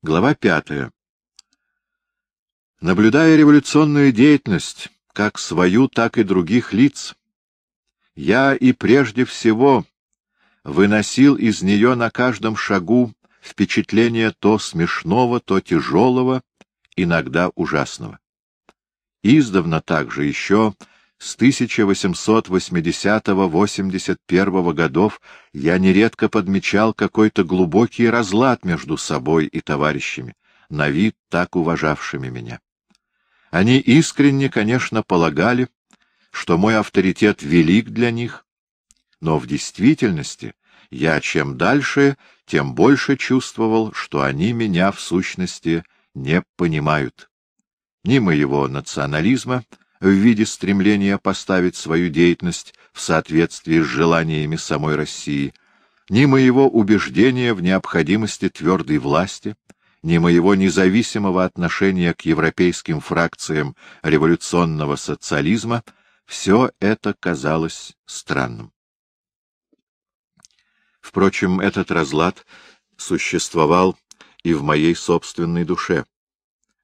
Глава пятая. Наблюдая революционную деятельность, как свою, так и других лиц, я и прежде всего выносил из нее на каждом шагу впечатление то смешного, то тяжелого, иногда ужасного. Издавна также еще с 1880-81 годов я нередко подмечал какой-то глубокий разлад между собой и товарищами, на вид так уважавшими меня. Они искренне, конечно, полагали, что мой авторитет велик для них, но в действительности я чем дальше, тем больше чувствовал, что они меня в сущности не понимают. Ни моего национализма, в виде стремления поставить свою деятельность в соответствии с желаниями самой России, ни моего убеждения в необходимости твердой власти, ни моего независимого отношения к европейским фракциям революционного социализма, все это казалось странным. Впрочем, этот разлад существовал и в моей собственной душе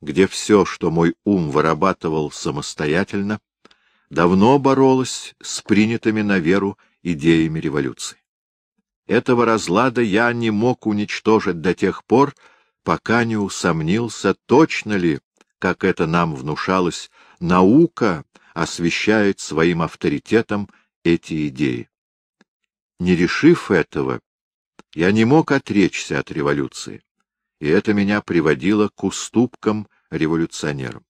где все, что мой ум вырабатывал самостоятельно, давно боролось с принятыми на веру идеями революции. Этого разлада я не мог уничтожить до тех пор, пока не усомнился, точно ли, как это нам внушалось, наука освещает своим авторитетом эти идеи. Не решив этого, я не мог отречься от революции, и это меня приводило к уступкам революционерам.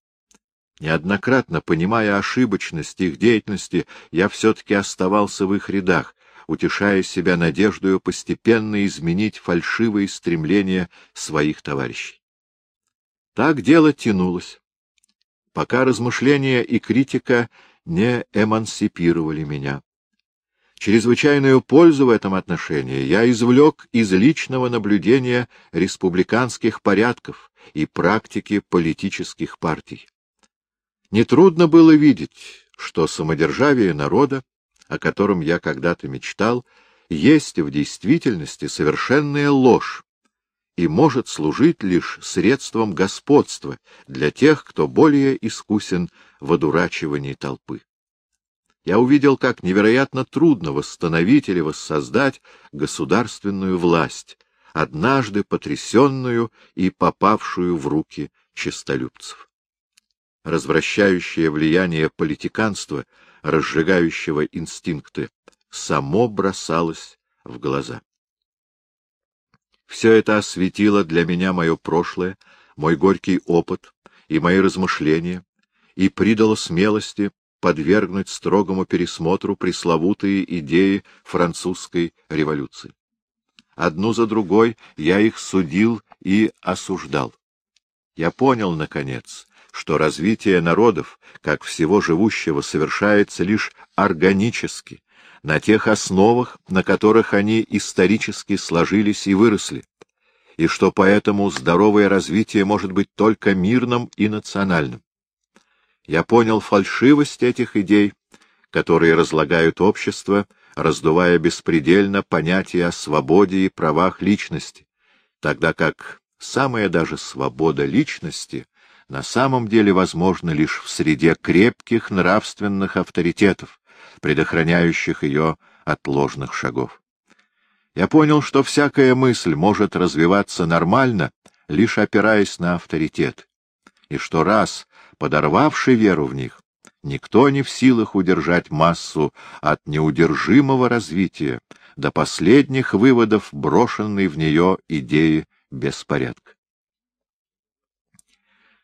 Неоднократно, понимая ошибочность их деятельности, я все-таки оставался в их рядах, утешая себя надеждою постепенно изменить фальшивые стремления своих товарищей. Так дело тянулось, пока размышления и критика не эмансипировали меня. Чрезвычайную пользу в этом отношении я извлек из личного наблюдения республиканских порядков и практики политических партий. Нетрудно было видеть, что самодержавие народа, о котором я когда-то мечтал, есть в действительности совершенная ложь и может служить лишь средством господства для тех, кто более искусен в одурачивании толпы я увидел, как невероятно трудно восстановить или воссоздать государственную власть, однажды потрясенную и попавшую в руки честолюбцев. Развращающее влияние политиканства, разжигающего инстинкты, само бросалось в глаза. Все это осветило для меня мое прошлое, мой горький опыт и мои размышления, и придало смелости подвергнуть строгому пересмотру пресловутые идеи французской революции. Одну за другой я их судил и осуждал. Я понял, наконец, что развитие народов, как всего живущего, совершается лишь органически, на тех основах, на которых они исторически сложились и выросли, и что поэтому здоровое развитие может быть только мирным и национальным. Я понял фальшивость этих идей, которые разлагают общество, раздувая беспредельно понятие о свободе и правах личности, тогда как самая даже свобода личности на самом деле возможна лишь в среде крепких нравственных авторитетов, предохраняющих ее от ложных шагов. Я понял, что всякая мысль может развиваться нормально, лишь опираясь на авторитет, и что раз подорвавший веру в них, никто не в силах удержать массу от неудержимого развития до последних выводов брошенной в нее идеи беспорядка.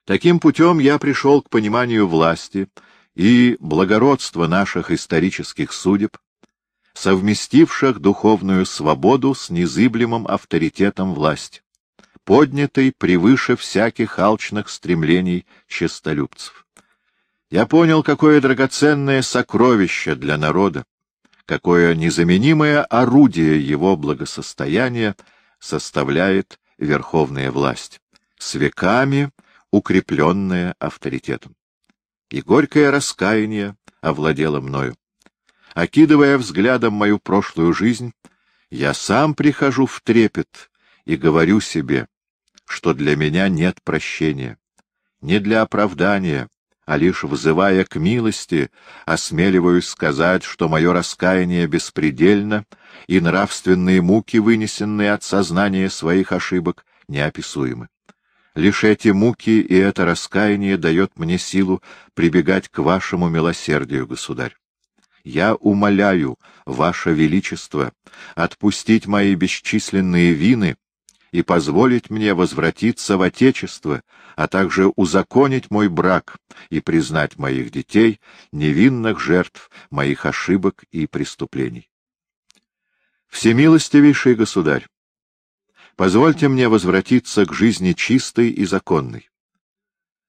Таким путем я пришел к пониманию власти и благородства наших исторических судеб, совместивших духовную свободу с незыблемым авторитетом власти поднятой превыше всяких алчных стремлений честолюбцев. Я понял, какое драгоценное сокровище для народа, какое незаменимое орудие его благосостояния составляет верховная власть, с веками укрепленная авторитетом. И горькое раскаяние овладело мною. Окидывая взглядом мою прошлую жизнь, я сам прихожу в трепет и говорю себе, что для меня нет прощения. Не для оправдания, а лишь взывая к милости, осмеливаюсь сказать, что мое раскаяние беспредельно, и нравственные муки, вынесенные от сознания своих ошибок, неописуемы. Лишь эти муки и это раскаяние дает мне силу прибегать к вашему милосердию, государь. Я умоляю, ваше величество, отпустить мои бесчисленные вины и позволить мне возвратиться в Отечество, а также узаконить мой брак и признать моих детей невинных жертв моих ошибок и преступлений. Всемилостивейший государь, позвольте мне возвратиться к жизни чистой и законной,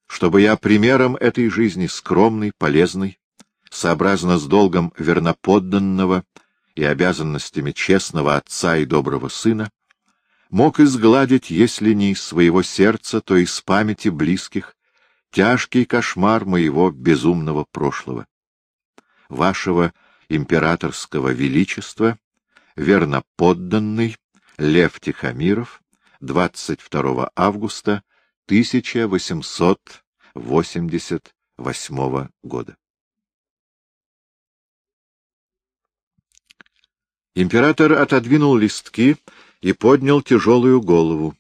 чтобы я примером этой жизни скромной, полезной, сообразно с долгом верноподданного и обязанностями честного отца и доброго сына, мог изгладить, если не из своего сердца, то из памяти близких, тяжкий кошмар моего безумного прошлого. Вашего императорского величества, верноподданный Лев Тихомиров, 22 августа 1888 года. Император отодвинул листки и поднял тяжелую голову,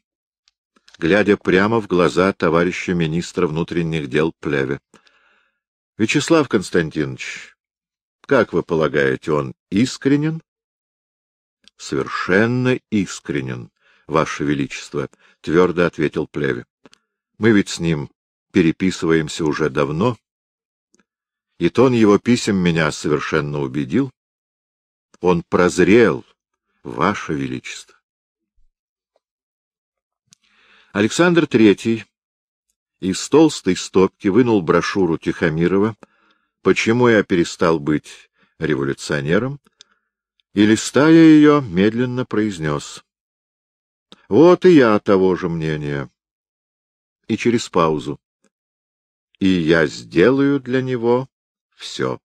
глядя прямо в глаза товарища министра внутренних дел Плеве. — Вячеслав Константинович, как вы полагаете, он искренен? — Совершенно искренен, Ваше Величество, — твердо ответил Плеве. — Мы ведь с ним переписываемся уже давно, и тон его писем меня совершенно убедил. Он прозрел, Ваше Величество. Александр Третий из толстой стопки вынул брошюру Тихомирова «Почему я перестал быть революционером?» и, листая ее, медленно произнес «Вот и я того же мнения». И через паузу «И я сделаю для него все».